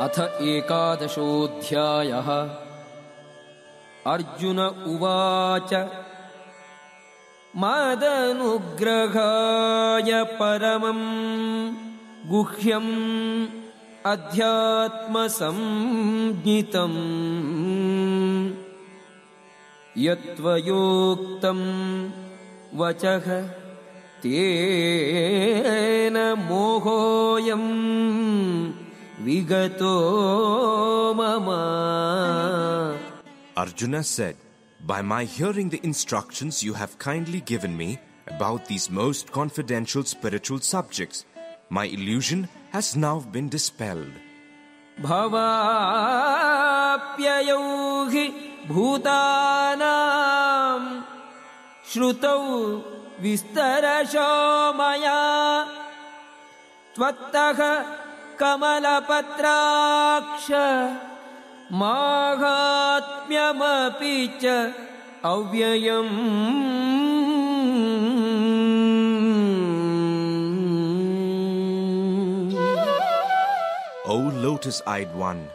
अथ एकादशोऽध्यायः। अर्जुन उवाच मदनुग्रहाय परमम् गुह्यम् अध्यात्मसंज्ञितम्। यत्त्वयोक्तम् वचः तेन मोहोऽयम् विगतो मम Arjuna said, By my hearing the instructions you have kindly given me about these most confidential spiritual subjects, my illusion has now been dispelled. भवाप्ययौ हि भूतानाम् श्रुतौ विस्तरशो मया त्वत्तः कमलपत्राक्ष माहात्म्यमपि च अव्ययम् O lotus eyed one,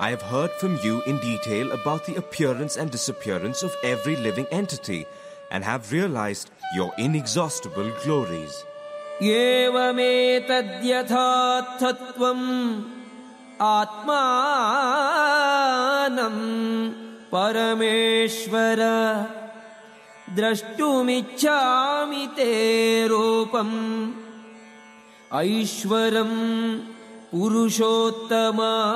I have heard from you in detail about the appearance and disappearance of every living entity and have realized your inexhaustible glories. एवमेतद्यथार्थत्वम् आत्मानम् परमेश्वर। द्रष्टुमिच्छामि ते रूपम्। ऐश्वरम् Purushottama.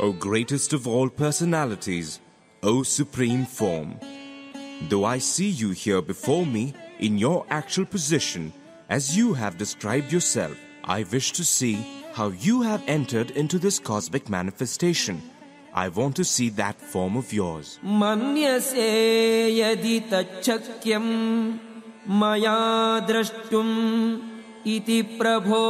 O greatest of all personalities, O supreme form, Though I see you here before me in your actual position, as you have described yourself, I wish to see how you have entered into this cosmic manifestation. I want to see that form of yours. Manyase yadi tachakyam maya drashtum iti prabho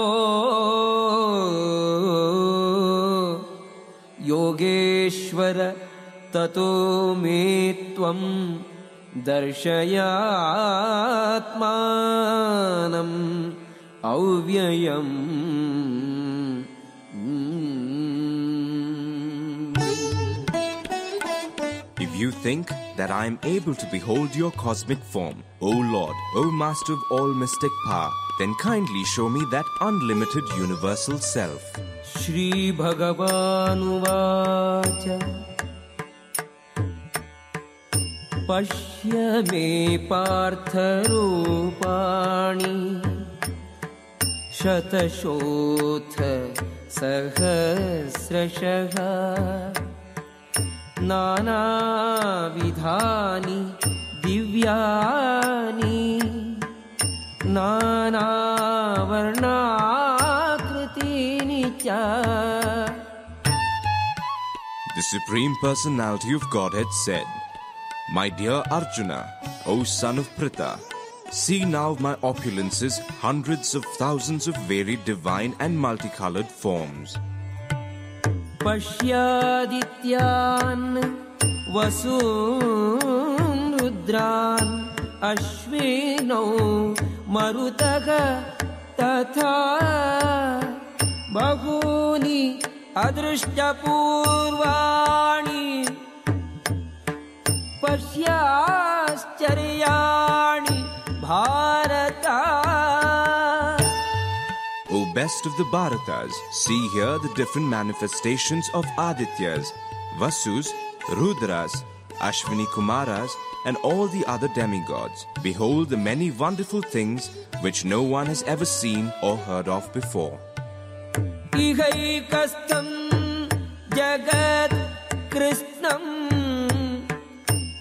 yogeshwara tato me tvam दर्शयात्मानम् अव्ययम् If you think that I am able to behold your cosmic form, O Lord, O Master of all mystic power, then kindly show me that unlimited universal self. श्रीभगवानुवाच पश्य मे पार्थरूपाणि। शतशोऽथ सहस्रशः। नानाविधानि दिव्यानि। नानावर्णाकृतीनि च। The Supreme Personality of Godhead said, My dear Arjuna, O son of Pritha, see now my opulences, hundreds of thousands of varied divine and multicolored forms. पश्यादित्यान् वसून् रुद्रान् अश्विनौ मरुतः तथा बहूनि अदृष्टपूर्वाणि पश्याश्चर्याणि Bharat O best of the Bharatas, see here the different manifestations of Adityas, Vasus, Rudras, Ashwini Kumaras, and all the other demigods. Behold the many wonderful things which no one has ever seen or heard of before. इहैकस्थम् जगत् कृत्स्नम्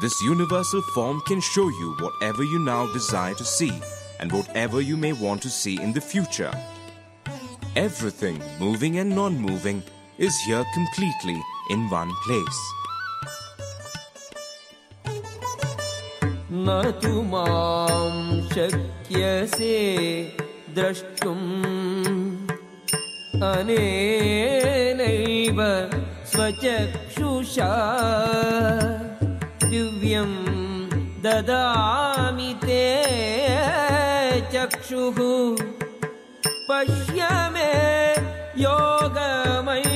This universal form can show you whatever you now desire to see and whatever you may want to see in the future. Everything, moving and non moving, is here completely in one place. न तु मां शक्यसे द्रष्टुम् अनेनैव स्वचक्षुषा दिव्यं ददामि ते चक्षुः पश्य मे योगमैश्वरम्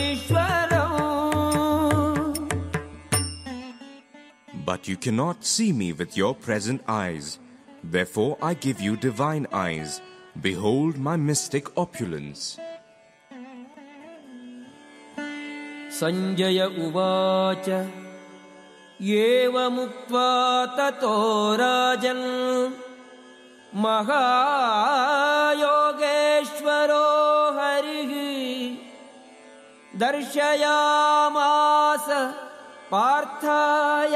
But you cannot see me with your present eyes. Therefore I give you divine eyes. Behold my mystic opulence. Sanjay उवाच एवमुक्त्वा ततो राजन् महायोगेश्वरो हरिः दर्शयामास पार्थाय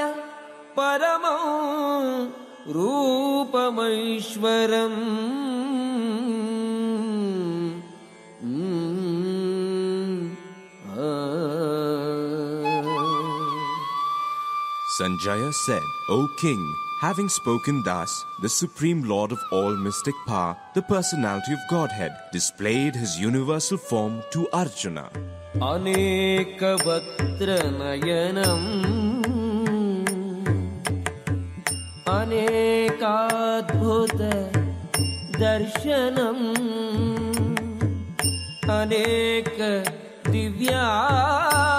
परमं रूपमैश्वरम् Sanjaya said, O king, having spoken thus, the supreme lord of all mystic power, the personality of Godhead, displayed his universal form to Arjuna. अनेकवक्त्रनयनम् अनेकाद्भुत दर्शनम् अनेक दिव्याभरणम्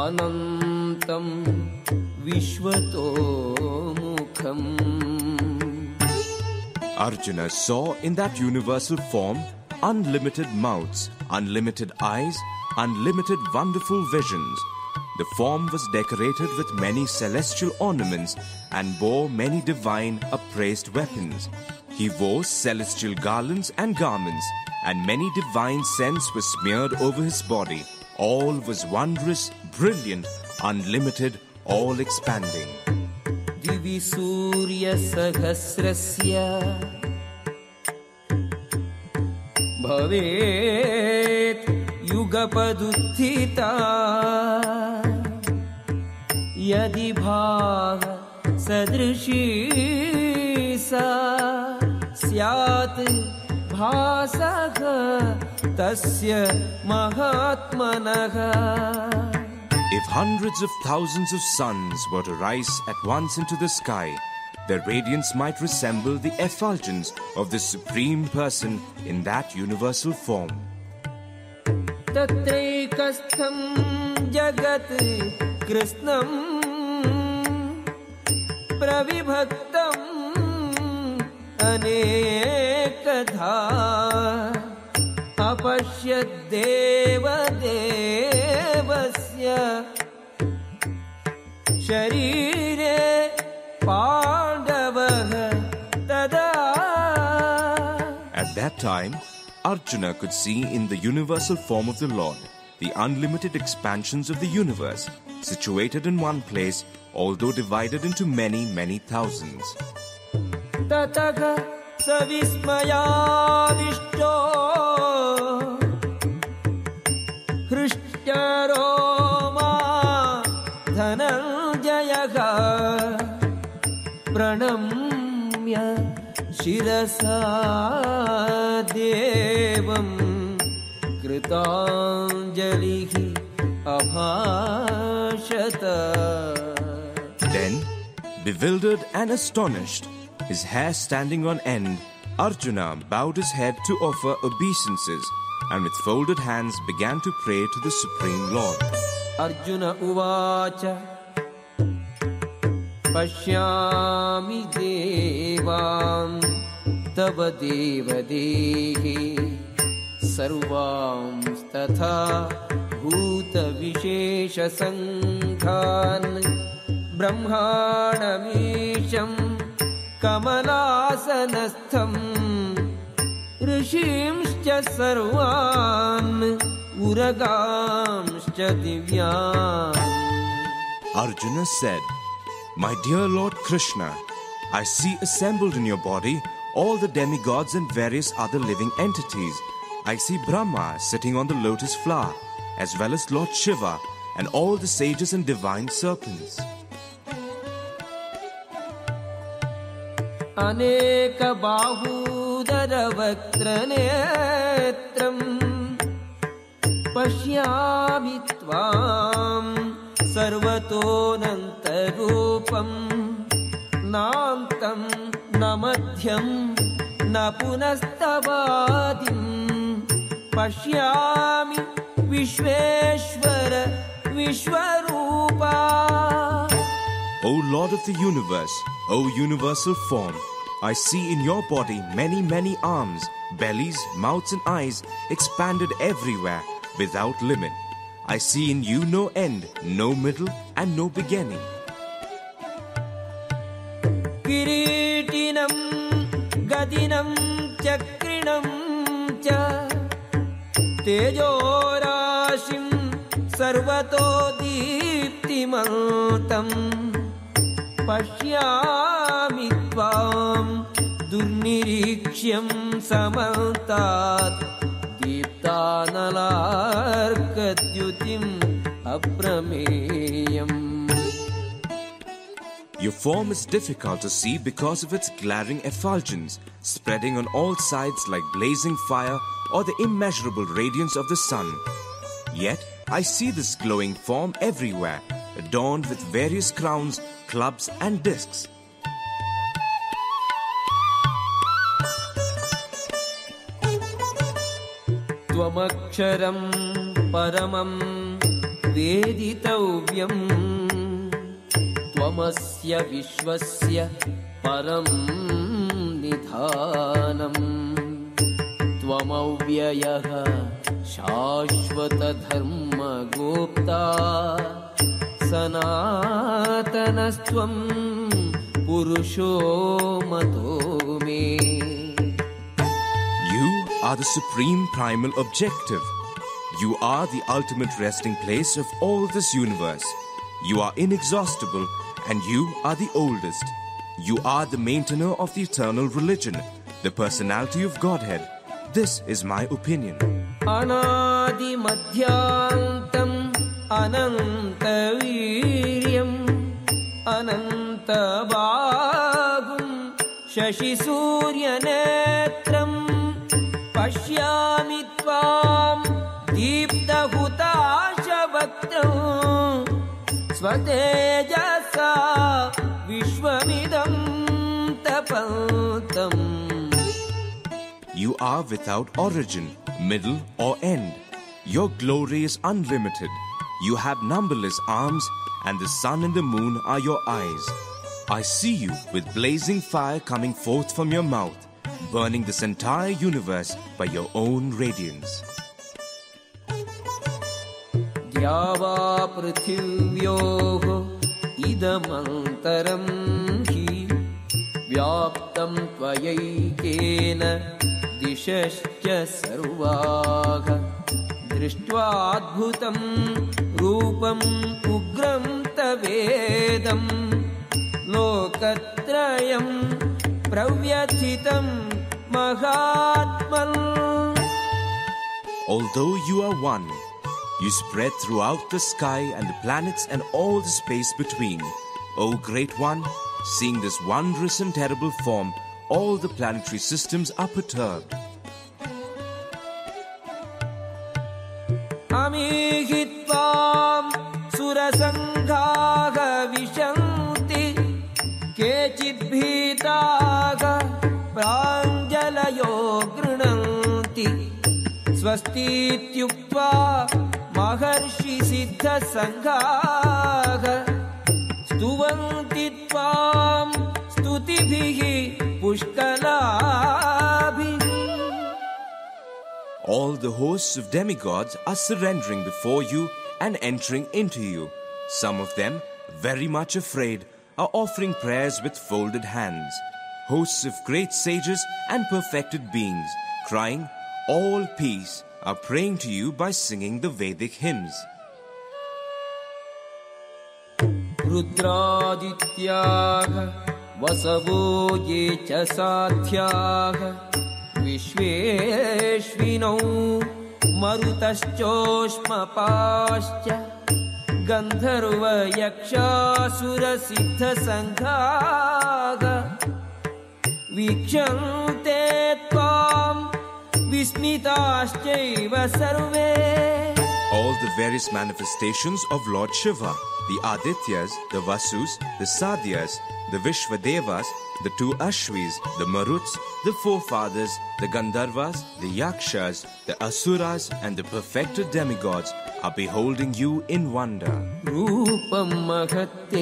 अनन्तं विश्वतोमुखम् Arjuna saw in that universal form unlimited mouths, unlimited eyes, unlimited wonderful visions. The form was decorated with many celestial ornaments and bore many divine upraised weapons. He wore celestial garlands and garments, and many divine scents were smeared over his body. All was wondrous, brilliant, unlimited, all expanding. दिवि सूर्यसहस्रस्य भवेत् युगपदुत्थिता यदि भाव सदृशी सा स्यात् भासः तस्य महात्मनः If hundreds of thousands of suns were to rise at once into the sky, their radiance might resemble the effulgence of the Supreme Person in that universal form. तत्रैकस्थं जगत् कृष्णम् प्रविभक्तम् अनेकधा अपश्यद्देवदेवस्य शरीरे पाण्डवः तदा At that time, Arjuna could see in the universal form of the Lord the unlimited expansions of the universe, situated in one place, although divided into many, many thousands. ततः शिरसा देवम् कृताञ्जलिः अभाषत Then, bewildered and astonished, his hair standing on end, Arjuna bowed his head to offer obeisances and with folded hands began to pray to the Supreme Lord. Arjun उवाच पश्यामि देवान् तव देवदेहे सर्वांस्तथा भूतविशेषसङ्घान् ब्रह्माणमीशं कमलासनस्थम् ऋषींश्च सर्वान् उरगांश्च दिव्यान्। Arjuna said, My dear Lord Krishna, I see assembled in your body all the demigods and various other living entities. I see Brahma sitting on the lotus flower, as well as Lord Shiva and all the sages and divine serpents. अनेकबाहूदरवक्त्रनेत्रम् पश्यामि त्वाम् सर्वतोऽनन्तरूपम् नान्तम् न मध्यम् न पुनस्तवादिम् पश्यामि Vishweshwar Vishwarupa O Lord of the universe, O universal form, I see in your body many, many arms, bellies, mouths, and eyes expanded everywhere without limit. I see in you no end, no middle, and no beginning. किरीटिनं गदिनं चक्रिणं च तेजोराशिं सर्वतो दीप्तिमन्तम् पश्यामि त्वां दुर्निरीक्ष्यं समन्तात् தானலார்க்கத்யுதிம் அப்ரமேயம் Your form is difficult to see because of its glaring effulgence, spreading on all sides like blazing fire or the immeasurable radiance of the sun. Yet, I see this glowing form everywhere, adorned with various crowns, clubs, and discs. त्वमक्षरं परमं वेदितव्यम् त्वमस्य विश्वस्य परं निधानम् त्वमव्ययः शाश्वतधर्मगोप्ता सनातनस्त्वं पुरुषो मतो are the supreme primal objective. You are the ultimate resting place of all this universe. You are inexhaustible and you are the oldest. You are the maintainer of the eternal religion, the personality of Godhead. This is my opinion. அநாதி மத்தியாந்தம் पश्यामि त्वाम् दीप्तहुताशवक्त्रम् स्वतेजसा विश्वमिदं तपन्तम् You are without origin, middle, or end. Your glory is unlimited. You have numberless arms, and the sun and the moon are your eyes. I see you with blazing fire coming forth from your mouth, Burning this entire universe by your own radiance. द्यावा पृथिव्योः इदमन्तरं हि व्याप्तं त्वयैकेन दिशश्च सर्वाः दृष्ट्वाद्भुतं रूपम् उग्रं तवेदम् लोकत्रयं प्रव्यथितं Mahatman. Although you are one, you spread throughout the sky and the planets and all the space between. O Great One, seeing this wondrous and terrible form, all the planetary systems are perturbed. Amihitvam Surasangha स्वस्तीत्युक्त्वा महर्षिसिद्धसङ्घाः स्तुवन्ति त्वां स्तुतिभिः पुष्कलाभिः All the hosts of demigods are surrendering before you and entering into you. Some of them, very much afraid, are offering prayers with folded hands. Hosts of great sages and perfected beings, crying, All peace, are praying to you by singing the Vedic hymns. रुद्रादित्याः वसवो ये च साध्याः विश्वेश्विनौ मरुतश्चोष्मपाश्च गन्धर्वयक्षासुरसिद्धसङ्घाः वीक्षन्ते त्वाम् विस्मिताश्चैव सर्वे all the various manifestations of Lord Shiva the Adityas, the Vasus, the Sadhyas, the Vishvadevas, the two Ashvis, the Maruts, the forefathers, the Gandharvas, the Yakshas, the Asuras, and the perfected demigods are beholding you in wonder. Rupam Mahatte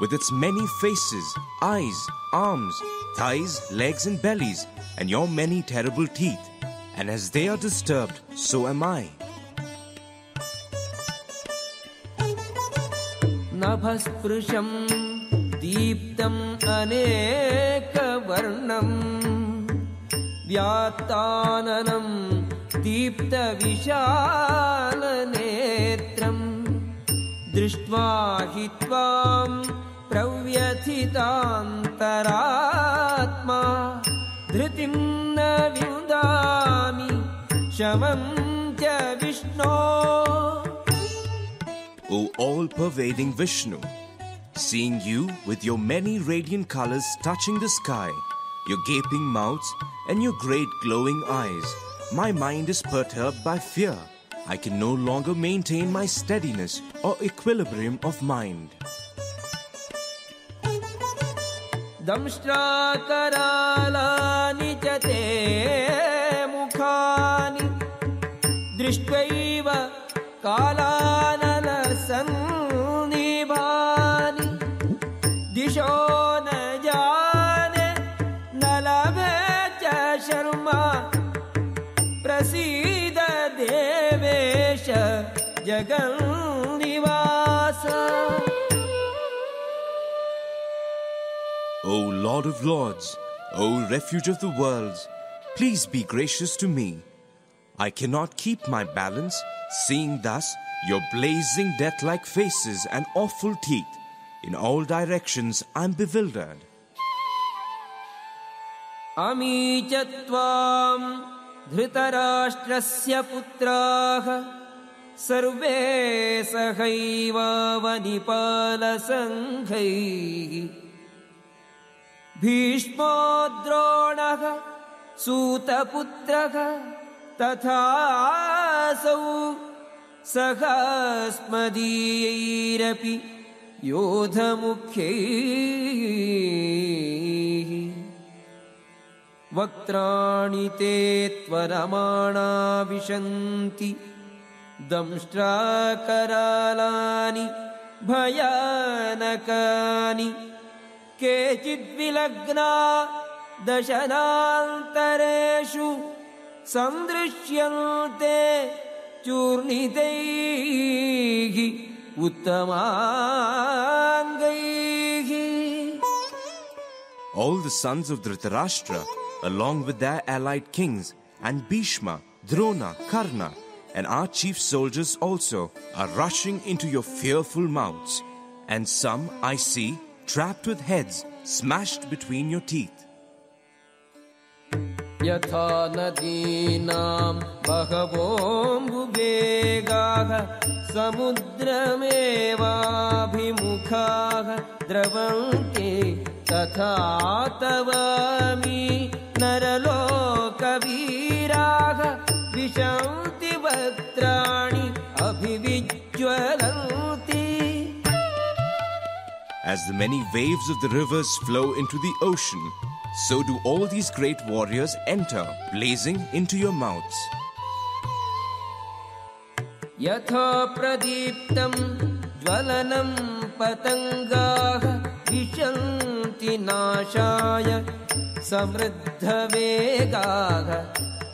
with its many faces, eyes, arms, thighs, legs, and bellies, and your many terrible teeth. And as they are disturbed, so am I. नभस्पृशं दीप्तम् अनेकवर्णम् व्यात्ताननं दीप्तविशालनेत्रम् दृष्ट्वा हि त्वाम् प्रव्यथितान्तरात्मा धृतिं न विन्दामि शमं च विष्णो O all pervading Vishnu, seeing you with your many radiant colors touching the sky, your gaping mouths, and your great glowing eyes, my mind is perturbed by fear. I can no longer maintain my steadiness or equilibrium of mind. दंष्ट्राकरालानि च ते मुखानि दृष्ट्वैव कालानलसन्निभानि। दिशो न जाने न लभे च शर्मा प्रसीद देवेश जगन्निवास O Lord of Lords, O Refuge of the worlds, please be gracious to me. I cannot keep my balance, seeing thus your blazing death like faces and awful teeth. In all directions I'm bewildered. अमी च त्वाम् धृतराष्ट्रस्य पुत्राः सर्वे सहैवावनिपालसङ्घैः भीष्मो द्रोणः सूतपुत्रः तथासौ सहस्मदीयैरपि योधमुख्यैः। वक्त्राणि ते त्वरमाणा विशन्ति दंष्ट्राकरालानि भयानकानि केचिद्विलग्ना दशनान्तरेषु सन्दृश्यन्ते चूर्णितैः उत्तमाङ्गैः All the sons of Dhritarashtra, along with their allied kings, and Bhishma, Drona, Karna, and our chief soldiers also, are rushing into your fearful mouths. And some, I see, trapped with heads smashed between your teeth. यथा नदीनां बहवोऽम्बुवेगाः समुद्रमेवाभिमुखाः द्रवन्ते तथा तवामि As the many waves of the rivers flow into the ocean, so do all these great warriors enter, blazing into your mouths. यथा प्रदीप्तं ज्वलनं पतङ्गाः विशन्ति नाशाय समृद्धवेगाः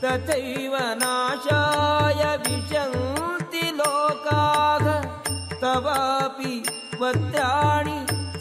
तथैव नाशाय विशन्ति लोकाः तवापि वक्त्राणि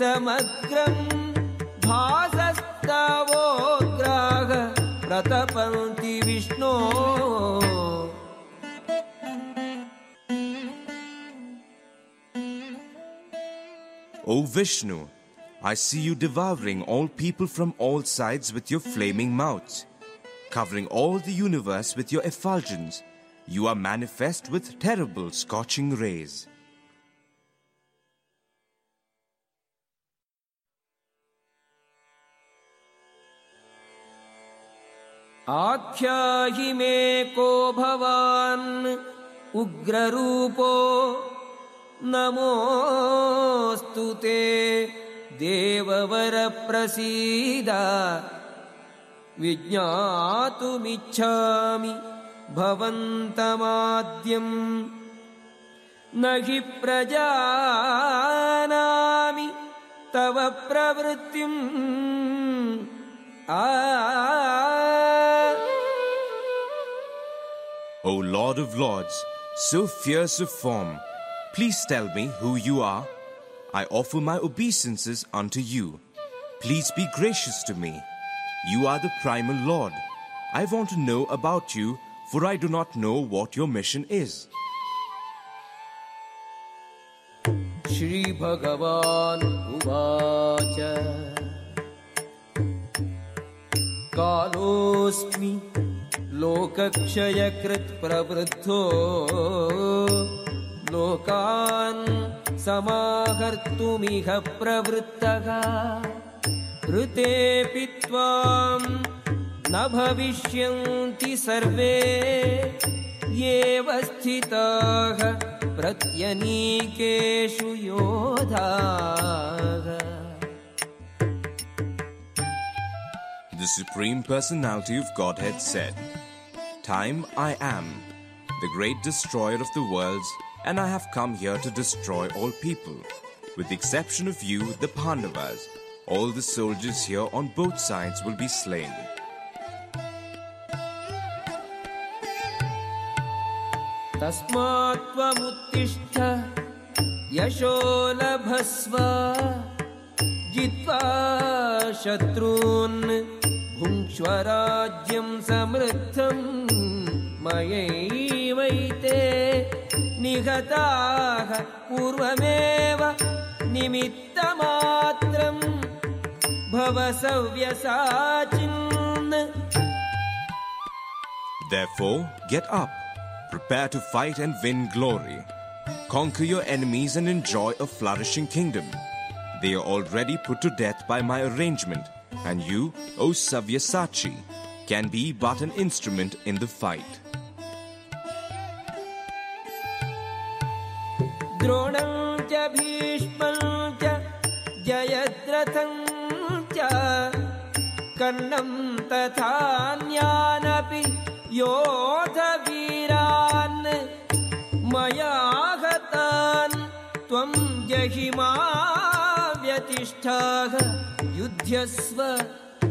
जगत्समग्रम् भासस्तवोग्राः प्रतपन्ति विष्णो O Vishnu, I see you devouring all people from all sides with your flaming mouths, covering all the universe with your effulgence. You are manifest with terrible scorching rays. आख्याहि मे को भवान् उग्ररूपो नमोऽस्तु ते देववरप्रसीद विज्ञातुमिच्छामि भवन्तमाद्यम् न हि प्रजानामि तव प्रवृत्तिम् आ O Lord of Lords, so fierce of form, please tell me who you are. I offer my obeisances unto you. Please be gracious to me. You are the primal Lord. I want to know about you, for I do not know what your mission is. Shri Bhagavan Kalosmi प्रवृद्धो। लोकान् समाहर्तुमिह प्रवृत्तः। ऋतेऽपि त्वाम् न भविष्यन्ति सर्वे। एव स्थिताः प्रत्यनीकेषु योधाः। The Supreme Personality of Godhead said, Time I am, the great destroyer of the worlds, and I have come here to destroy all people. With the exception of you, the Pandavas, all the soldiers here on both sides will be slain. तस्मात् त्वमुत्तिष्ठ यशो लभस्व जित्वा शत्रून् भुङ्क्ष्व राज्यं समृद्धम् मयैवैते निहताः पूर्वमेव निमित्तमात्रम् भव सव्यसाचिन् Therefore, get up, prepare to fight and win glory. Conquer your enemies and enjoy a flourishing kingdom. They are already put to death by my arrangement, and you, O Savyasachi, can be but an instrument in the fight. द्रोणं च भीष्मं च जयद्रथं च कर्णं तथान्यानपि योधवीरान् मया हतान् त्वं जहिमा व्यतिष्ठाः युध्यस्व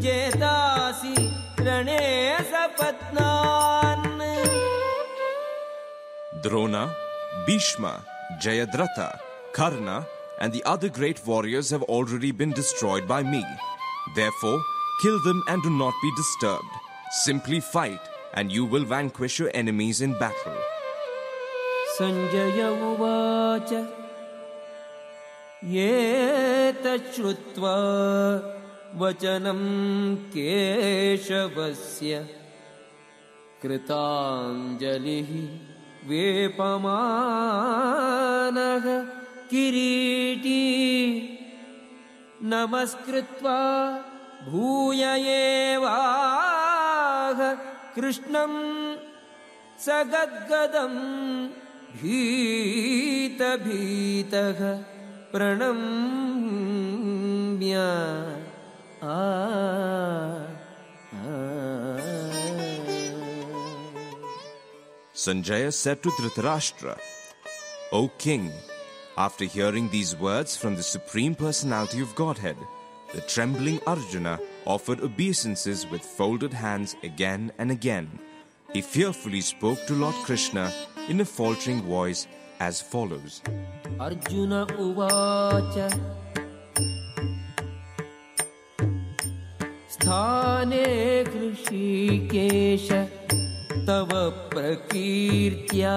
जेतासि रणे सपत्नान् Drona, Bhishma, Jayadratha, Karna, and the other great warriors have already been destroyed by me. Therefore, kill them and do not be disturbed. Simply fight, and you will vanquish your enemies in battle. Sanjay उवाच एतच्छ्रुत्वा वचनं केशवस्य कृताञ्जलिः वेपमानः किरीटी नमस्कृत्वा भूय एवाह कृष्णम् सगद्गदम् भीतभीतः प्रणम्य Sanjaya said to Dhritarashtra, O king, after hearing these words from the Supreme Personality of Godhead, the trembling Arjuna offered obeisances with folded hands again and again. He fearfully spoke to Lord Krishna in a faltering voice as follows Arjuna Uvacha स्थाने कृषिकेश तव प्रकीर्त्या।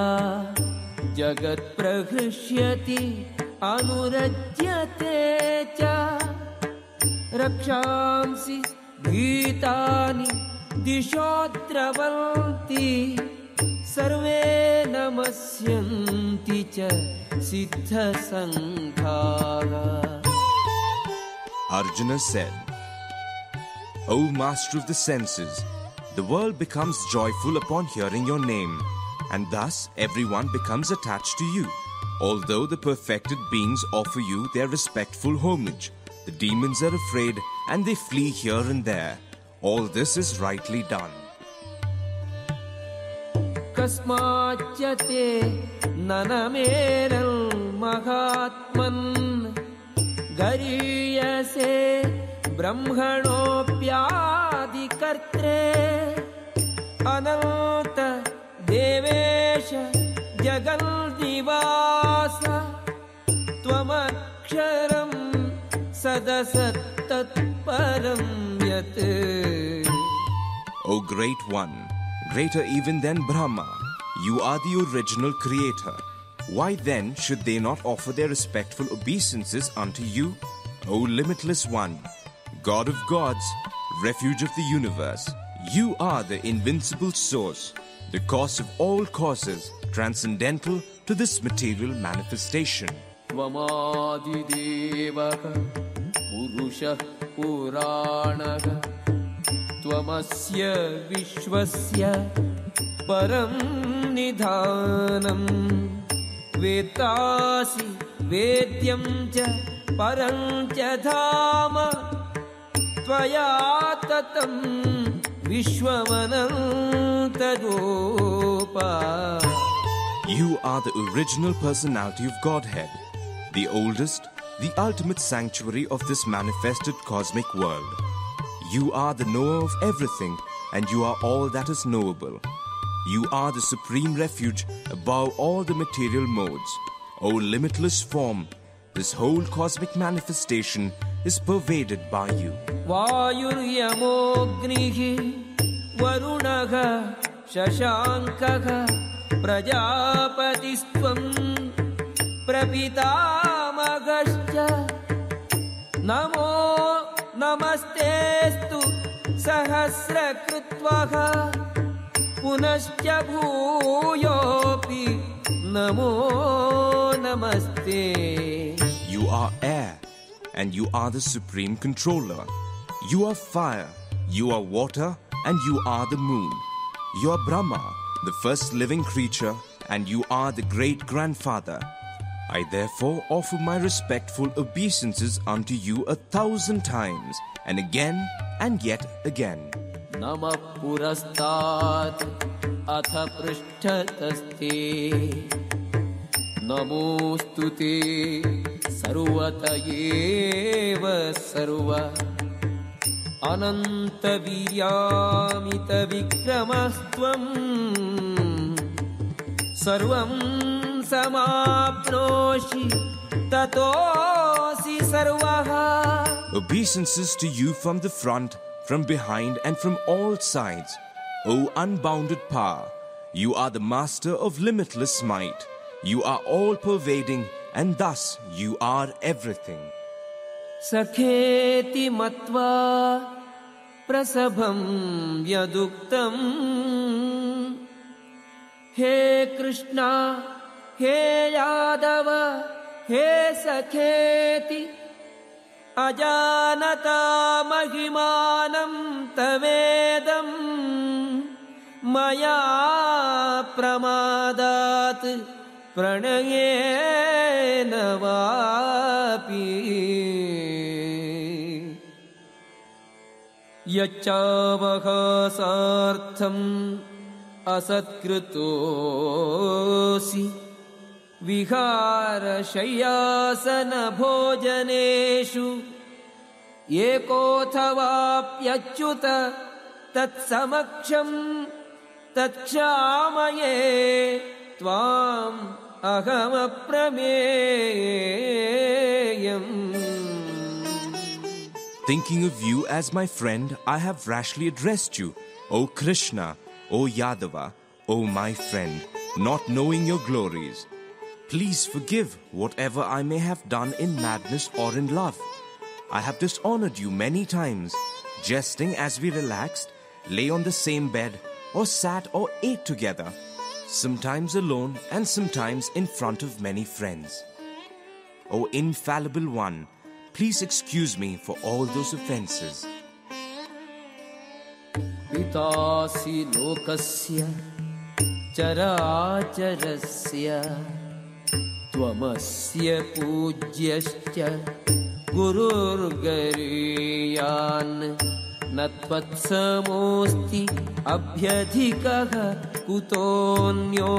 जगत्प्रहृष्यति अनुरज्यते च। रक्षांसि भीतानि दिशो द्रवन्ति सर्वे नमस्यन्ति च सिद्धसङ्घाः। said, O master of the senses, the world becomes joyful upon hearing your name, and thus everyone becomes attached to you. Although the perfected beings offer you their respectful homage, the demons are afraid and they flee here and there. All this is rightly done. कस्माच्च ते ननमेरन्महात्मन् गरीयसे ब्रह्मणोऽप्यादिकर्त्रे अनन्त देवेश जगन्निवास त्वमक्षरं यत् than Brahma, you are the original creator. Why then should they not offer their respectful obeisances unto you? O limitless One, God of gods, refuge of the universe, you are the invincible source, the cause of all causes, transcendental to this material manifestation. त्वमादिदेवः पुरुषः पुराणः त्वमस्य विश्वस्य परं निधानम् वेत्तासि वेद्यं च परं च धाम त्वया ततं विश्वमनन्तरूपा You are the original personality of Godhead, the oldest, the ultimate sanctuary of this manifested cosmic world. You are the knower of everything, and you are all that is knowable. You are the supreme refuge above all the material modes. O limitless form, this whole cosmic manifestation is pervaded by you. वायुर्यमोऽग्निः वरुणः शशाङ्कः प्रजापतिस्त्वम् प्रपितामगश्च नमो नमस्तेऽस्तु सहस्रकृत्वः पुनश्च भूयोऽपि नमो नमस्ते You are air, and you are the supreme controller. You are fire, you are water, and you are the moon. You are Brahma, the first living creature, and you are the great grandfather. I therefore offer my respectful obeisances unto you a thousand times, and again and yet again. नमः पुरस्तात् अथ पृष्ठतस्ते नमोऽस्तु ते सर्वत एव सर्व अनन्तवीर्यामितविक्रमस्त्वम् सर्वं समाप्नोषि ततोऽसि सर्वः Obeisances to you from the front, from behind, and from all sides. O unbounded power, you are the master of limitless might. You are all pervading, and thus you are everything. सखेति मत्वा प्रसभं यदुक्तम्। हे कृष्णा हे यादव हे सखेति अजानता महिमानं तवेदम् मया प्रमादात् प्रणयेन वापि यच्चावकाशार्थम् असत्कृतोऽसि। विहारशय्यासनभोजनेषु एकोऽथवाप्यच्युत तत्समक्षम् तत्क्षामये त्वाम् Thinking of you as my friend, I have rashly addressed you, O Krishna, O Yadava, O my friend, not knowing your glories. Please forgive whatever I may have done in madness or in love. I have dishonored you many times, jesting as we relaxed, lay on the same bed, or sat or ate together, sometimes alone and sometimes in front of many friends. O infallible one, please excuse me for all those offenses. पितासि लोकस्य चराचरस्य त्वमस्य पूज्यश्च गुरुर्गरीयान् न त्वत्समोऽस्ति अभ्यधिकः कुतोऽन्यो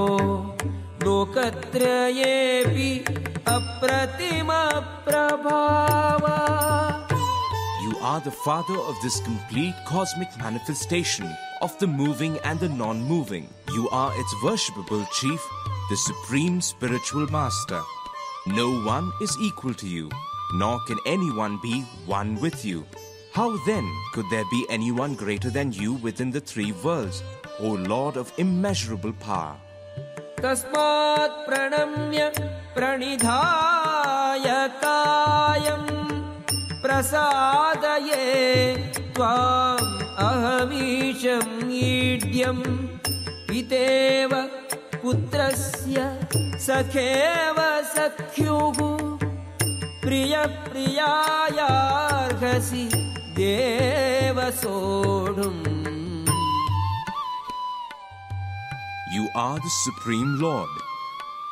लोकत्रयेऽपि अप्रतिमप्रभावा You are the father of this complete cosmic manifestation of the moving and the non moving. You are its worshipable chief, the supreme spiritual master. No one is equal to you, nor can anyone be one with you. How then could there be anyone greater than you within the three worlds, O Lord of immeasurable power? तस्मात् प्रणम्य प्रणिधाय कायम् प्रसादये त्वाम् अहमीशम् ईड्यम् पितेव पुत्रस्य सखेव सख्युः प्रियप्रियायार्हसि தேவசோடும் You are the Supreme Lord,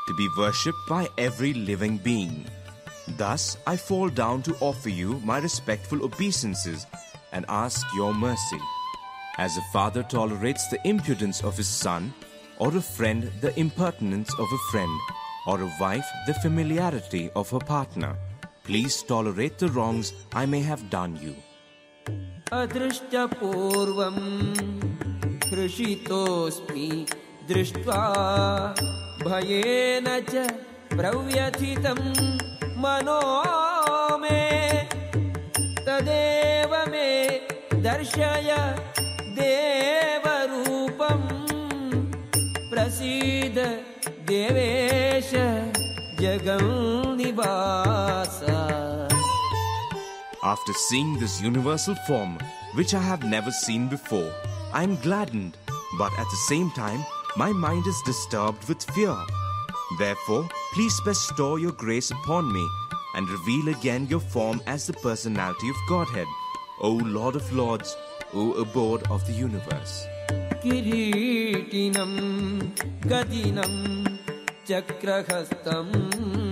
to be worshipped by every living being. Thus, I fall down to offer you my respectful obeisances and ask your mercy. As a father tolerates the impudence of his son, or a friend the impertinence of a friend, or a wife the familiarity of her partner, please tolerate the wrongs I may have done you. अदृष्टपूर्वम् हृषितोऽस्मि दृष्ट्वा भयेन च प्रव्यथितं मनो मे। तदेव मे दर्शय देवरूपम् प्रसीद देवेश जगन्निवास After seeing this universal form, which I have never seen before, I am gladdened, but at the same time, my mind is disturbed with fear. Therefore, please bestow your grace upon me and reveal again your form as the personality of Godhead, O Lord of Lords, O abode of the universe. किरीटिनं गदिनं चक्रहस्तम्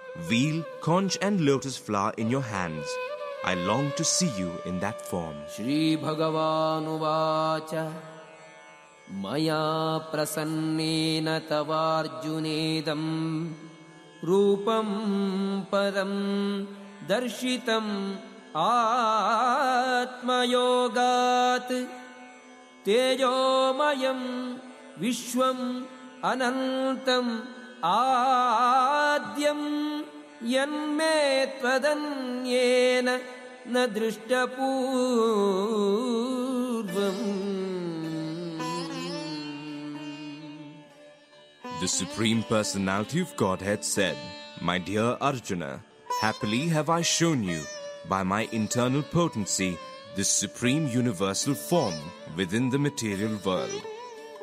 wheel, conch, and lotus flower in your hands. I long to see you in that form. श्रीभगवानुवाच मया प्रसन्नेन तवार्जुनेदम् रूपं पदं दर्शितम् आत्मयोगात् तेजोमयं विश्वम् अनन्तम् आद्यं यन्मे त्वदन्येन न दृष्टपूर्वम् The Supreme Personality of Godhead said, My dear Arjuna, happily have I shown you, by my internal potency, this supreme universal form within the material world.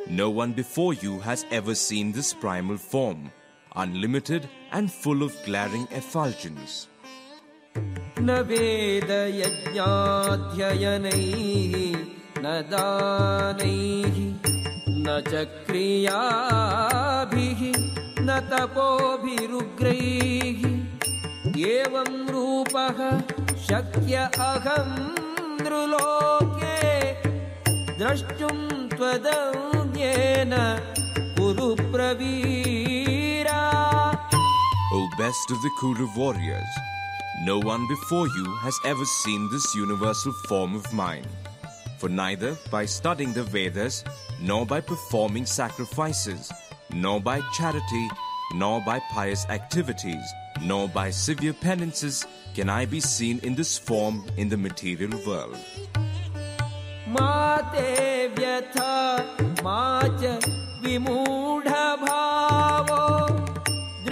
No one before you has ever seen this primal form, unlimited and full of glaring effulgence. न वेदयज्ञाध्ययनैः न दानैः न च क्रियाभिः न तपोभिरुग्रैः एवं रूपः शक्य अहं नृलोके द्रष्टुं त्वदन्येन कुरु Pravira O best of the Kuru warriors, no one before you has ever seen this universal form of mine. For neither by studying the Vedas, nor by performing sacrifices, nor by charity, nor by pious activities, nor by severe penances can I be seen in this form in the material world. मा ते व्यथा मा च विमूढभावो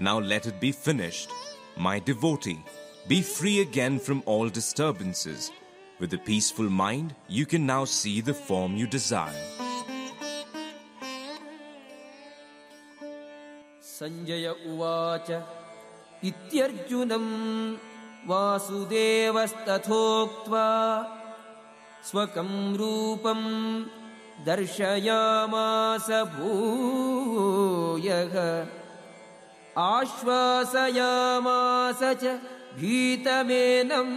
Now let it be finished. My devotee, be free again from all disturbances. With a peaceful mind, you can now see the form you desire. Sanjay उवाच इत्यर्जुनम् वासुदेवस्तथोक्त्वा स्वकं रूपं दर्शयामास भूयः आश्वासयामास च भीतमेनम्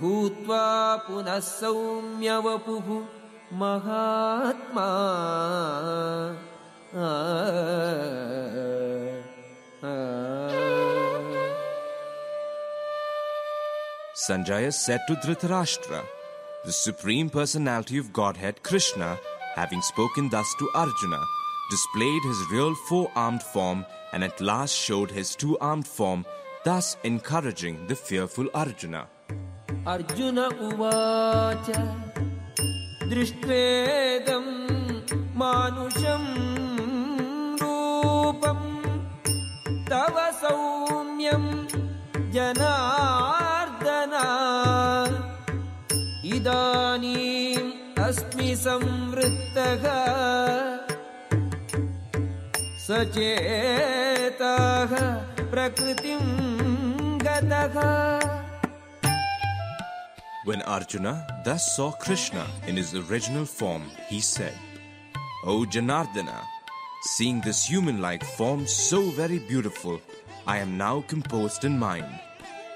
भूत्वा पुनः सौम्यवपुः महात्मा आ, आ, आ. Sanjaya said to Dhritarashtra, The Supreme Personality of Godhead, Krishna, having spoken thus to Arjuna, displayed his real four armed form, and at last showed his two armed form, thus encouraging the fearful Arjuna. Arjuna uvacha drishtvedam manusham rupam tava saumyam janardana idanim asmi samvrittaha सचेतः प्रकृतिं गतः When Arjuna thus saw Krishna in his original form, he said, O Janardana, seeing this human like form so very beautiful, I am now composed in mind,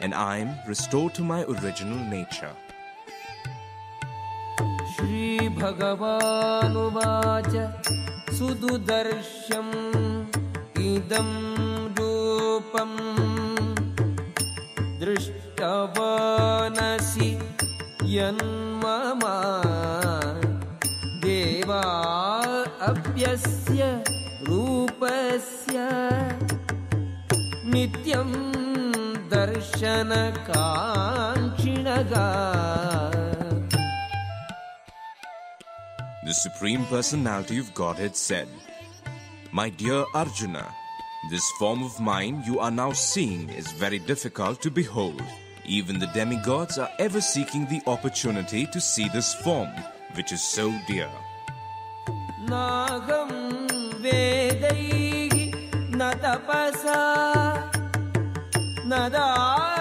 and I am restored to my original nature. श्रीभगवानुवाच सुदुदर्शम् इदं रूपम् दृष्टवानसि यन्मम देवा अप्यस्य रूपस्य नित्यं दर्शनकाङ्क्षिणगा The Supreme Personality of Godhead said, My dear Arjuna, this form of mine you are now seeing is very difficult to behold. Even the demigods are ever seeking the opportunity to see this form, which is so dear. नान्यद्रष्टुमिच्छामि नाहं वेदैः न तपसा न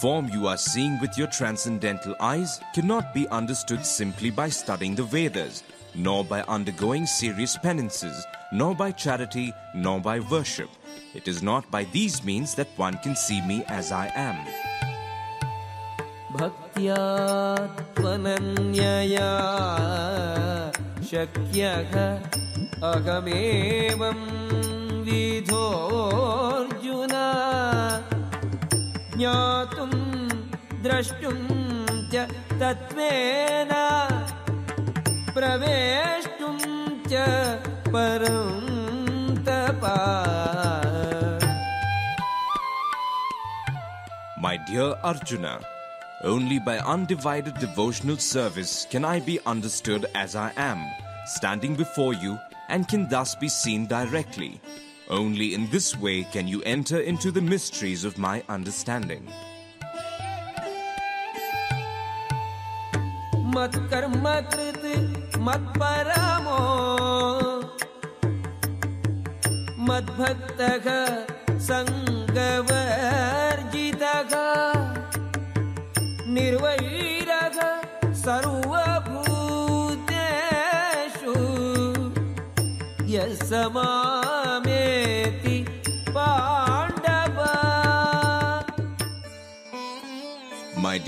form you are seeing with your transcendental eyes cannot be understood simply by studying the Vedas, nor by undergoing serious penances, nor by charity, nor by worship. It is not by these means that one can see me as I am. भक्त्या त्वनन्यया शक्यः अहमेवं विधोऽर्जुन ज्ञातुं द्रष्टुं च तत्त्वेन प्रवेष्टुं च परं तपा My dear Arjuna, only by undivided devotional service can I be understood as I am, standing before you, and can thus be seen directly. Only in this way can you enter into the mysteries of my understanding. मत्कर्म कृत् मत्परमो मद्भक्तः सङ्गवर्जितः निर्वैरः सर्वभूतेषु यः स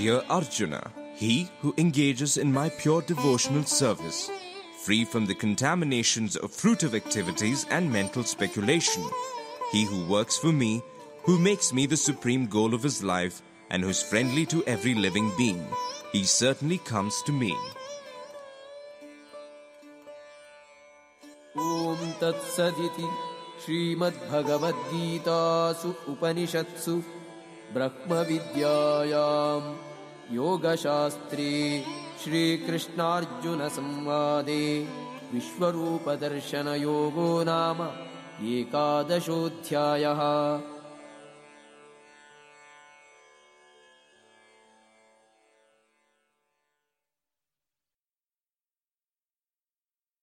dear Arjuna, he who engages in my pure devotional service, free from the contaminations of fruitive activities and mental speculation, he who works for me, who makes me the supreme goal of his life, and who is friendly to every living being, he certainly comes to me. ॐ तत्सदिति श्रीमद्भगवद्गीतासु उपनिषत्सु ब्रह्मविद्यायां योगशास्त्रे श्रीकृष्णार्जुनसंवादे विश्वरूपदर्शनयोगो नाम एकादशोऽध्यायः